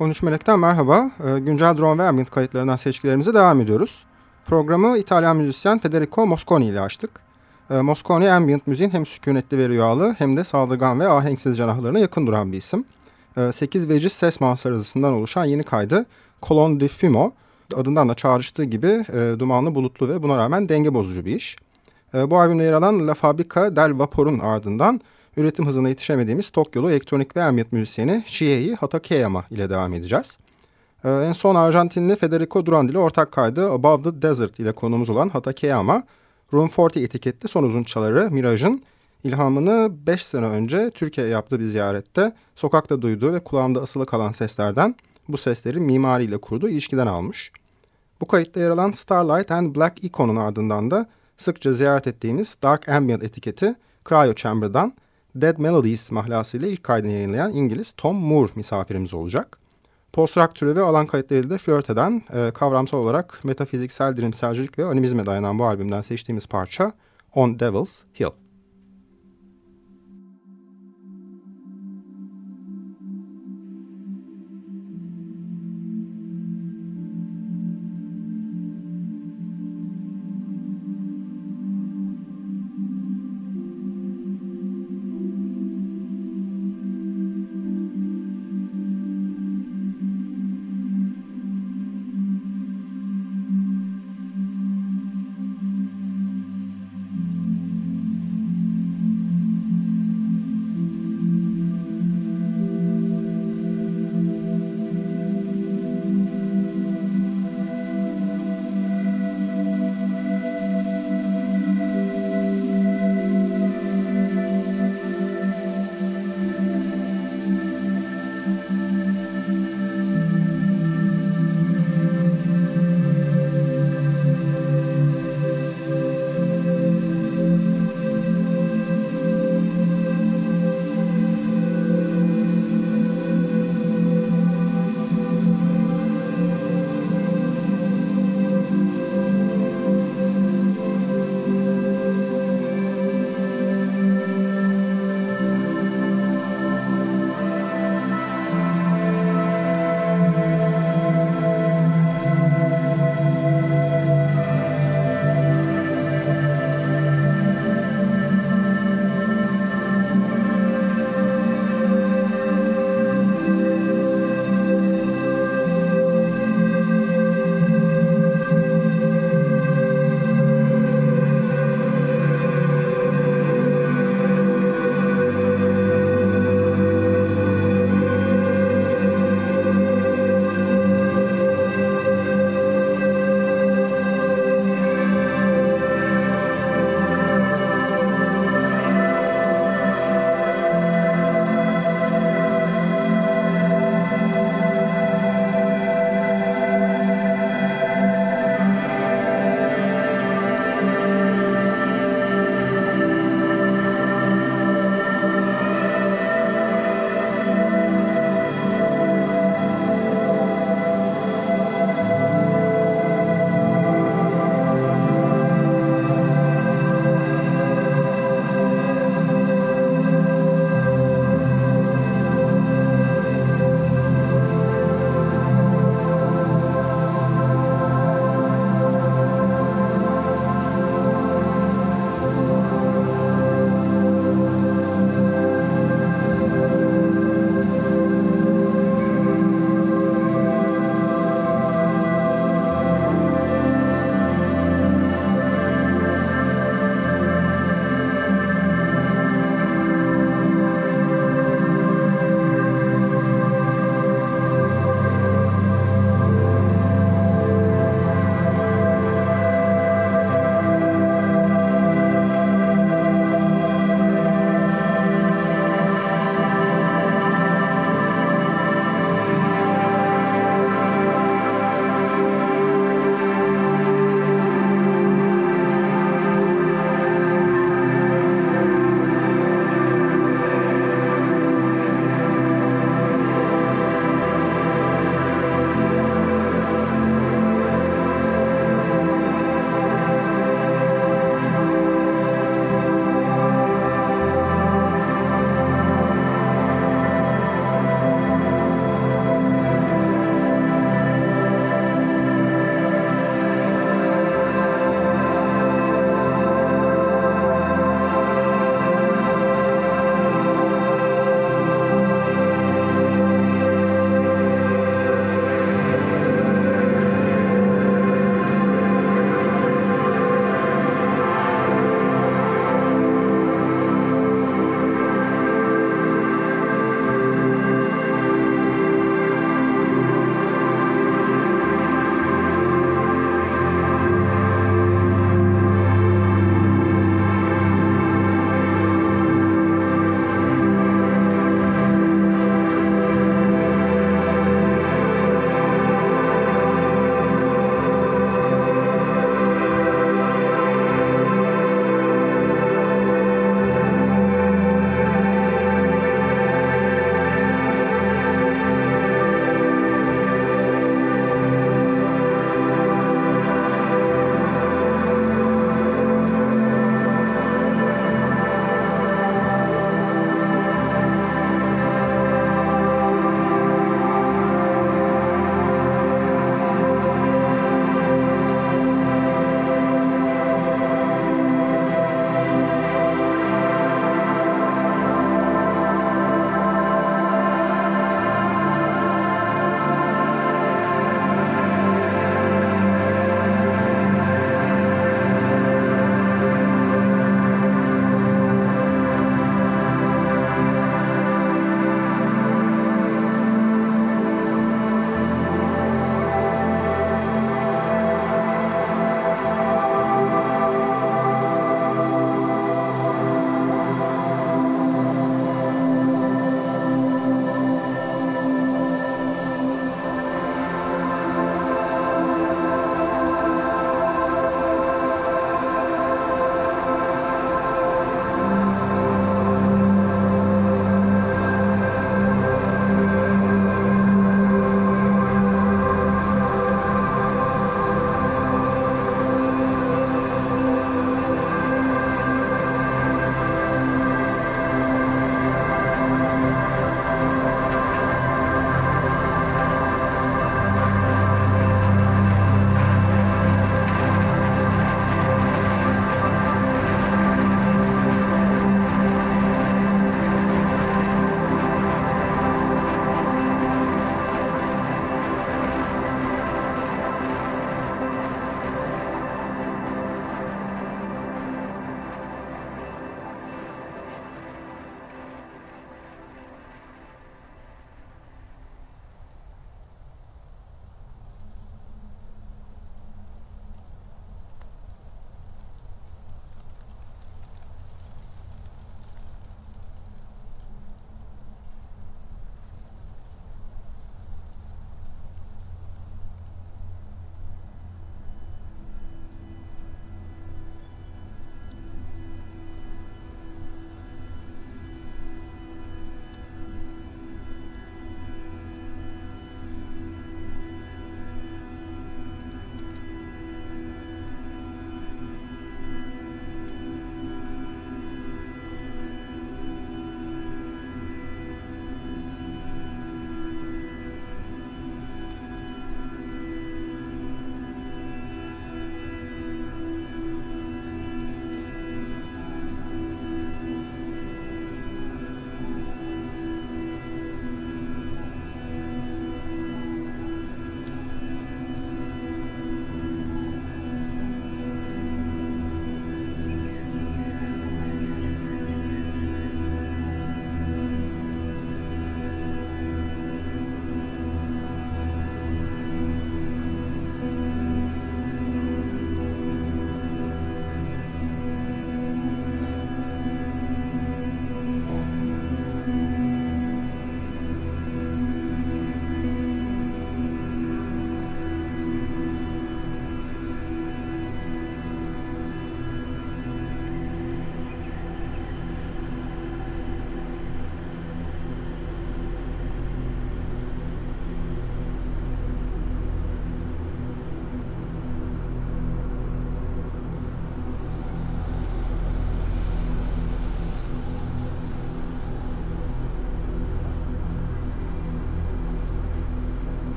13 Melek'ten merhaba. Ee, güncel drone ve ambient kayıtlarından seçkilerimize devam ediyoruz. Programı İtalyan müzisyen Federico Mosconi ile açtık. Ee, Mosconi ambient müziğin hem sükunetli ve rüyalı hem de saldırgan ve ahenksiz canahlarına yakın duran bir isim. 8 ee, veciz ses manzarasından oluşan yeni kaydı Colon di Fumo adından da çağrıştığı gibi e, dumanlı, bulutlu ve buna rağmen denge bozucu bir iş. bu albümde yer alan La Fabrica del Vapor'un ardından üretim hızına yetişemediğimiz Tokyo'lu elektronik ve ambient müzisyeni Shiei Hatakeyama ile devam edeceğiz. Ee, en son Arjantinli Federico Durand ile ortak kaydı Above the Desert ile konumuz olan Hatakeyama, Room 40 etiketli son uzunçaları Mirage'ın ilhamını 5 sene önce Türkiye'ye yaptığı bir ziyarette sokakta duyduğu ve kulağında asılı kalan seslerden bu sesleri mimariyle kurduğu ilişkiden almış. Bu kayıtta yer alan Starlight and Black Icon'un ardından da sıkça ziyaret ettiğimiz Dark Ambient etiketi Cryo Chamber'dan Dead Melodies mahlasıyla ilk kaydını yayınlayan İngiliz Tom Moore misafirimiz olacak. Post-rock türü ve alan kayıtlarıyla de flört eden e, kavramsal olarak metafiziksel dirimselcilik ve animizme dayanan bu albümden seçtiğimiz parça On Devil's Hill.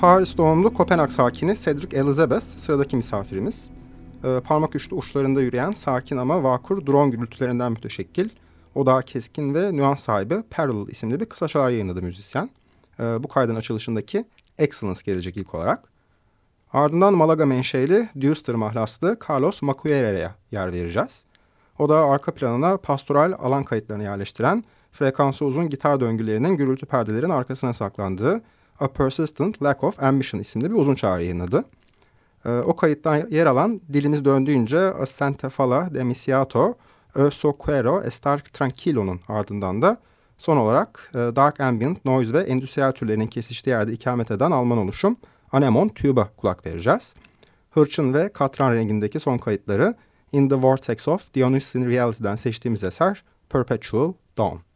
Paris doğumlu Kopenhag sakini Cedric Elizabeth sıradaki misafirimiz. E, parmak uçlu uçlarında yürüyen sakin ama vakur drone gürültülerinden müteşekkil. O da keskin ve nüans sahibi Parallel isimli bir kısa şarkı yayınladı müzisyen. E, bu kaydın açılışındaki Excellence gelecek ilk olarak. Ardından Malaga menşeli Düster mahlaslı Carlos Macuere'ye yer vereceğiz. O da arka planına pastoral alan kayıtlarını yerleştiren, frekansı uzun gitar döngülerinin gürültü perdelerin arkasına saklandığı A Persistent Lack of Ambition isimli bir uzun çağrı yayınladı. E, o kayıttan yer alan dilimiz döndüğünce A Santa Fala de Misiato, Ö Soquero Estar Tranquilo'nun ardından da son olarak e, Dark Ambient, Noise ve endüstriyel türlerinin kesiştiği yerde ikamet eden Alman oluşum Anemon Tube'a kulak vereceğiz. Hırçın ve katran rengindeki son kayıtları In the Vortex of Dionysian Reality'den seçtiğimiz eser Perpetual Dawn.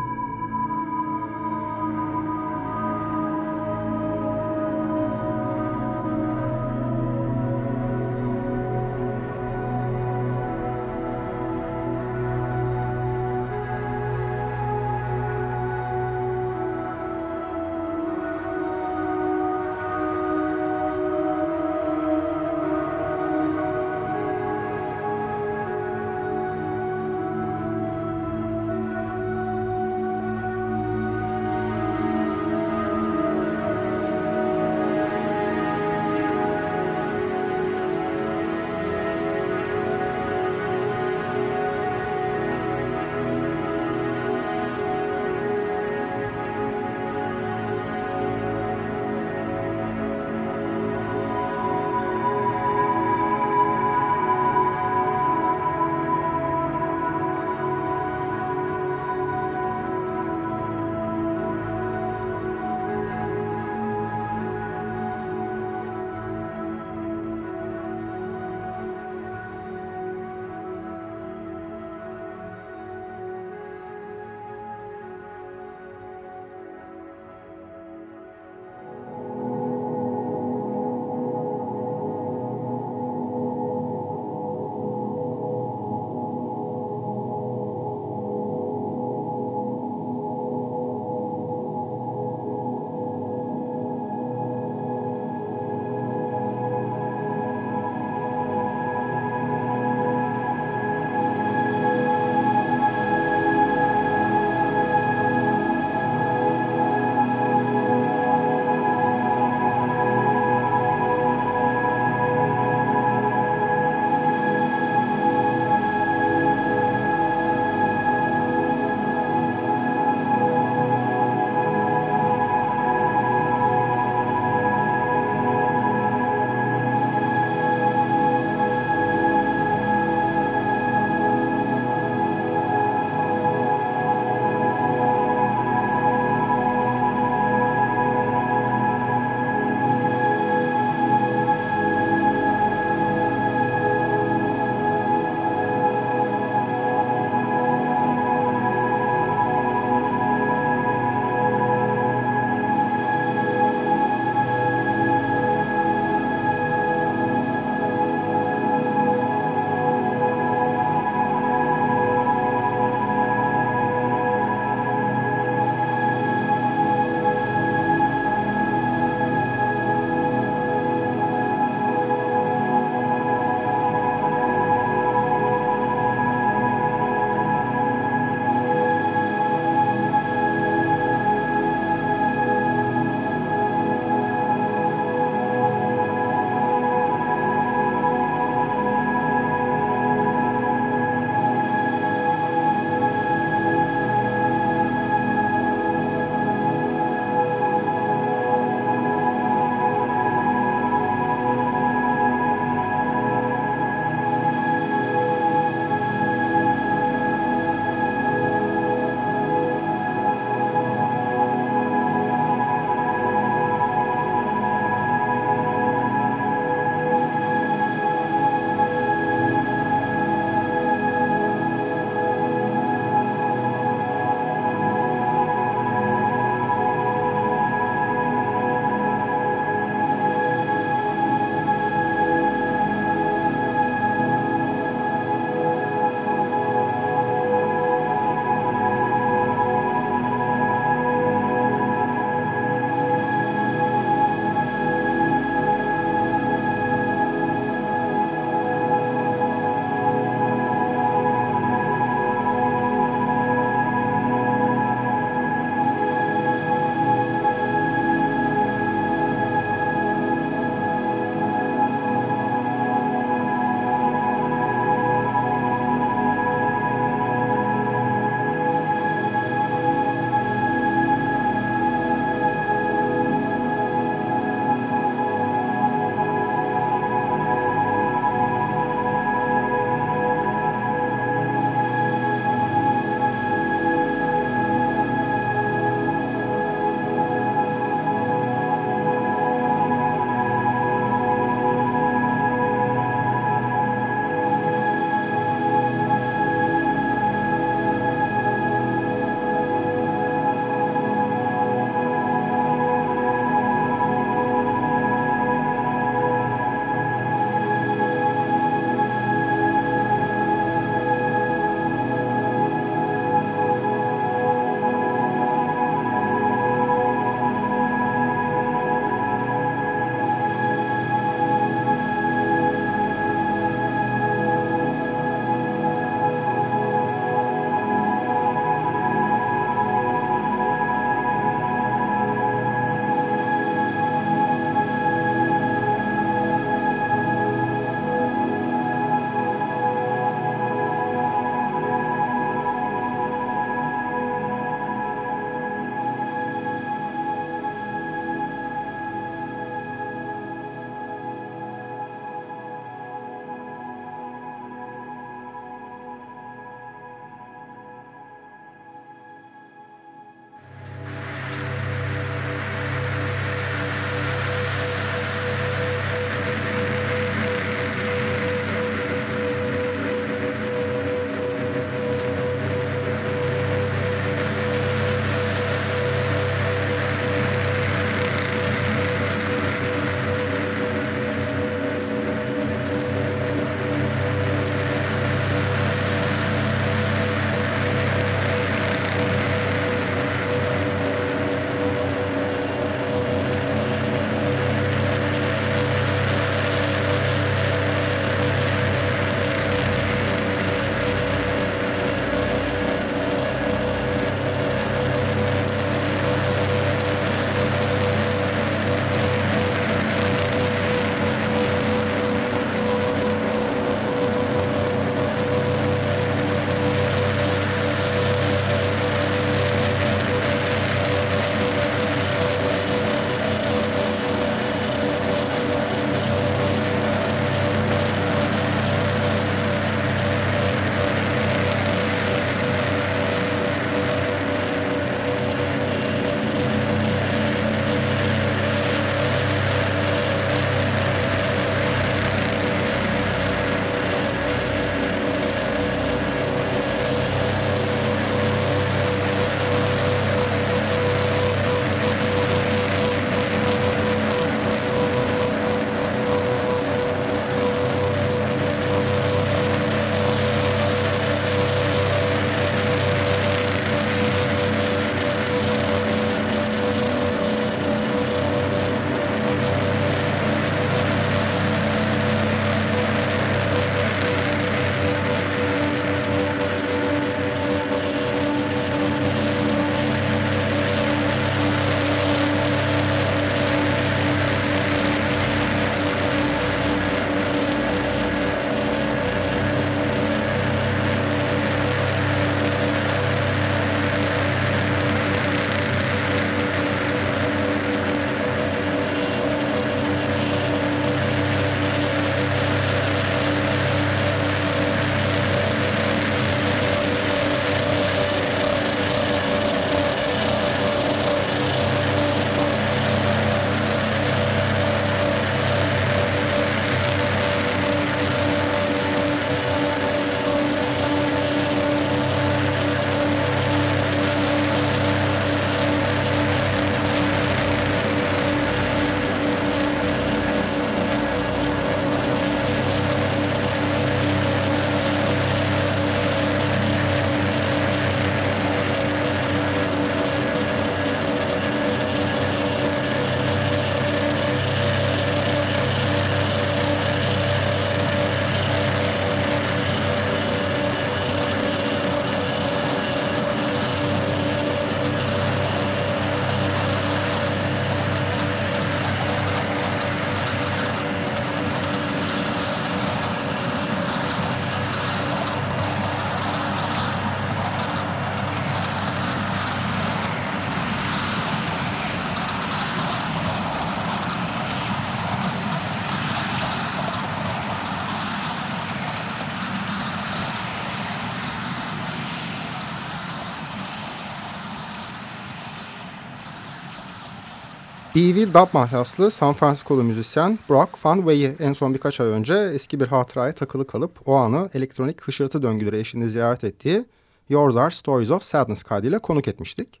BV dub mahlaslı San Francisco'lu müzisyen Brock Van Wey'i en son birkaç ay önce eski bir hatıraya takılı kalıp o anı elektronik hışırtı döngüleri eşliğinde ziyaret ettiği Yours Are Stories of Sadness kaydıyla konuk etmiştik.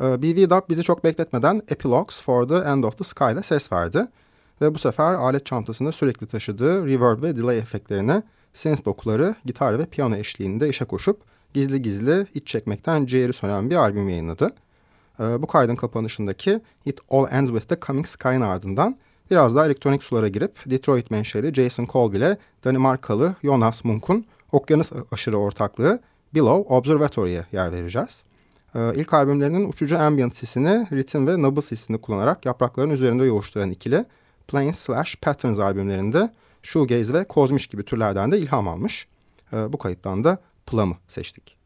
Ee, BV Dub bizi çok bekletmeden Epilogues for the End of the Sky ile ses verdi. Ve bu sefer alet çantasında sürekli taşıdığı reverb ve delay efektlerini synth dokuları, gitar ve piyano eşliğinde işe koşup gizli gizli iç çekmekten ciğeri sönen bir albüm yayınladı. Ee, bu kaydın kapanışındaki It All Ends With The Coming Sky'ın ardından biraz daha elektronik sulara girip Detroit menşeli Jason Kolb ile Danimarkalı Jonas Munk'un okyanus aşırı ortaklığı Below Observatory'ye yer vereceğiz. Ee, ilk albümlerinin uçucu ambient sisini, ritim ve nabız sisini kullanarak yaprakların üzerinde yoğuşturan ikili Planes Slash Patterns albümlerinde shoegaze ve kozmiş gibi türlerden de ilham almış. Ee, bu kayıttan da Plum'ı seçtik.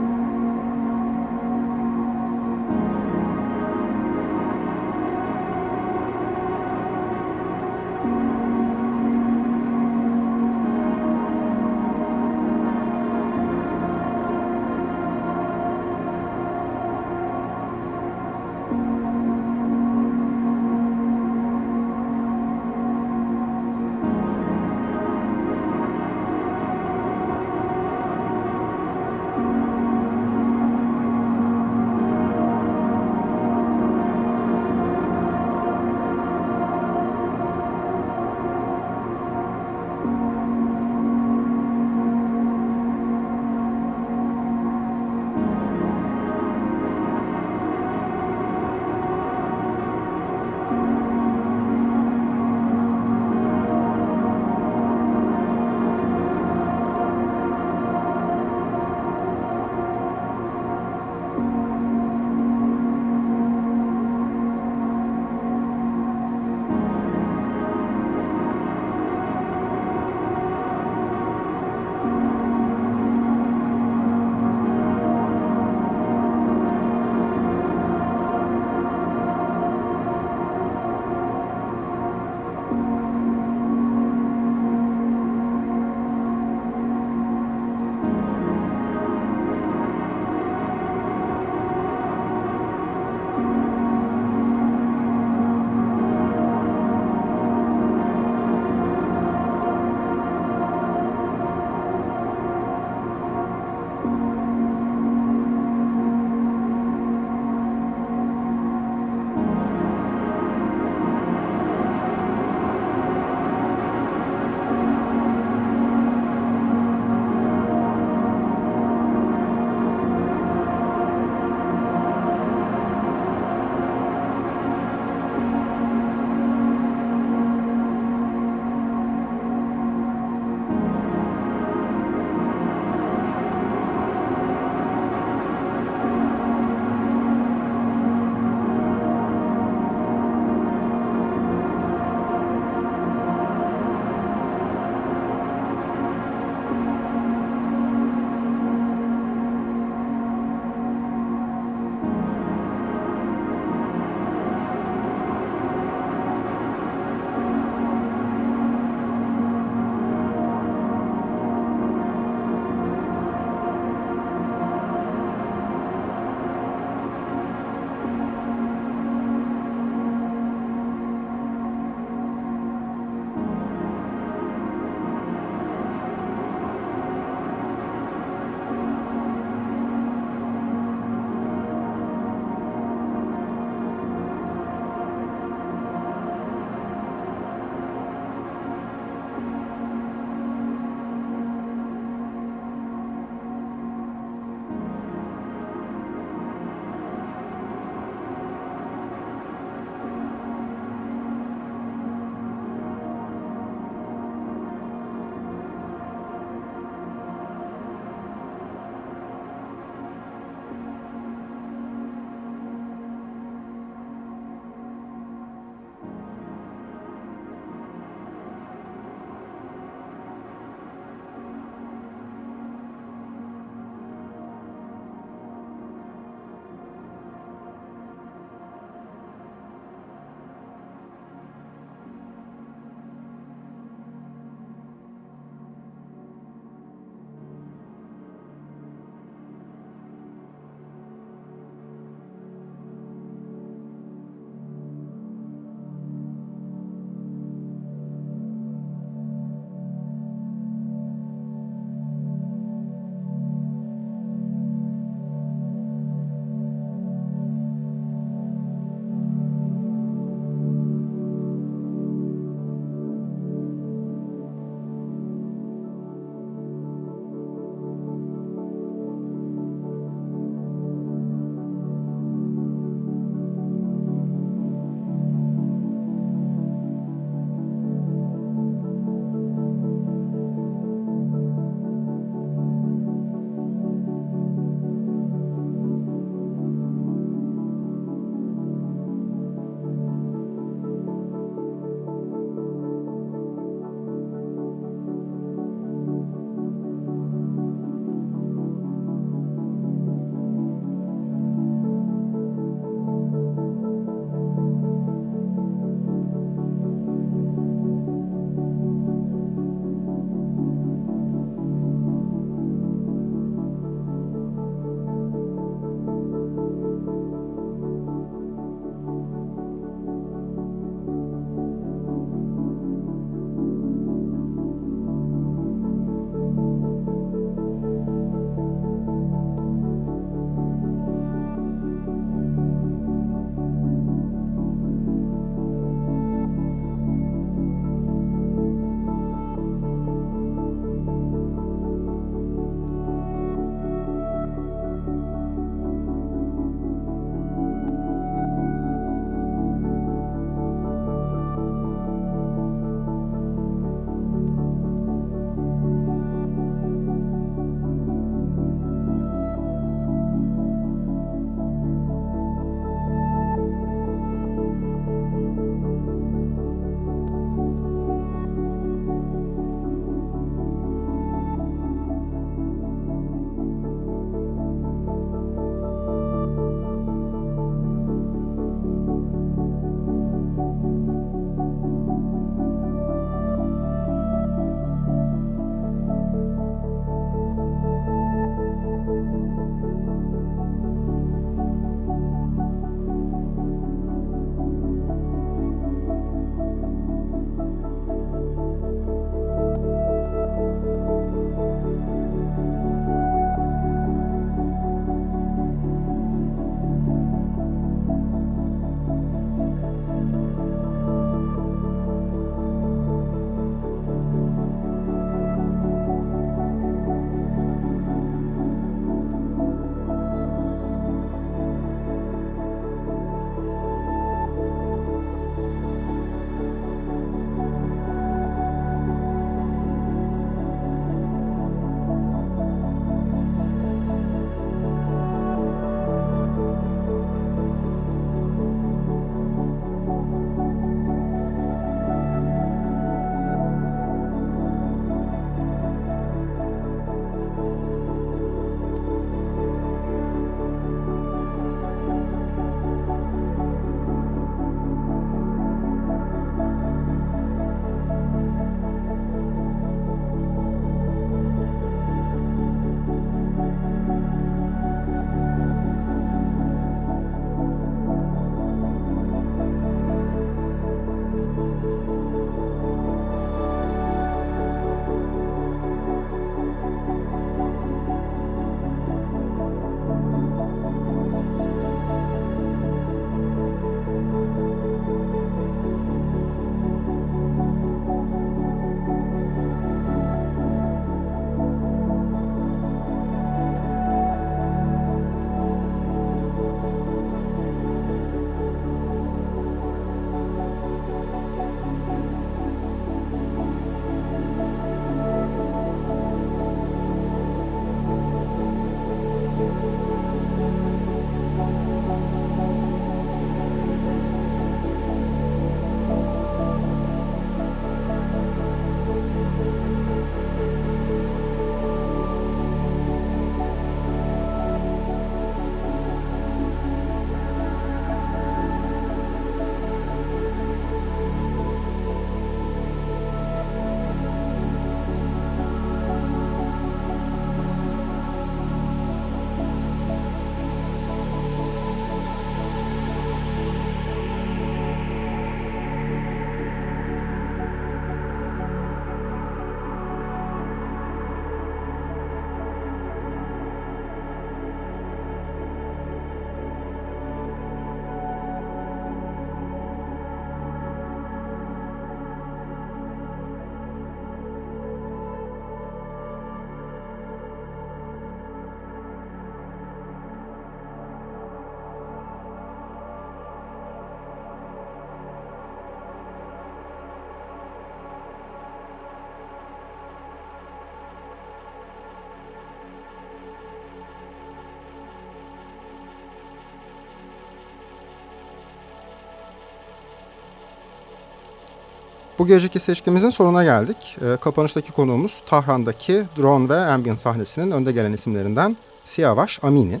Bu geceki seçkimizin sonuna geldik. E, kapanıştaki konuğumuz Tahran'daki drone ve ambient sahnesinin önde gelen isimlerinden Siyavaş Amini.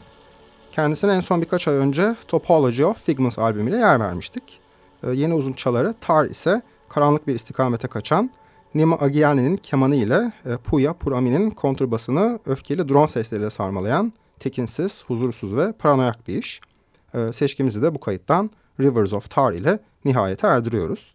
Kendisine en son birkaç ay önce Topology of Figments albümüyle yer vermiştik. E, yeni uzun çaları Tar ise karanlık bir istikamete kaçan Nima Agiani'nin kemanı ile e, Puya Purami'nin kontrbasını öfkeli drone sesleriyle sarmalayan tekinsiz, huzursuz ve paranoyak bir iş. E, seçkimizi de bu kayıttan Rivers of Tar ile nihayete erdiriyoruz.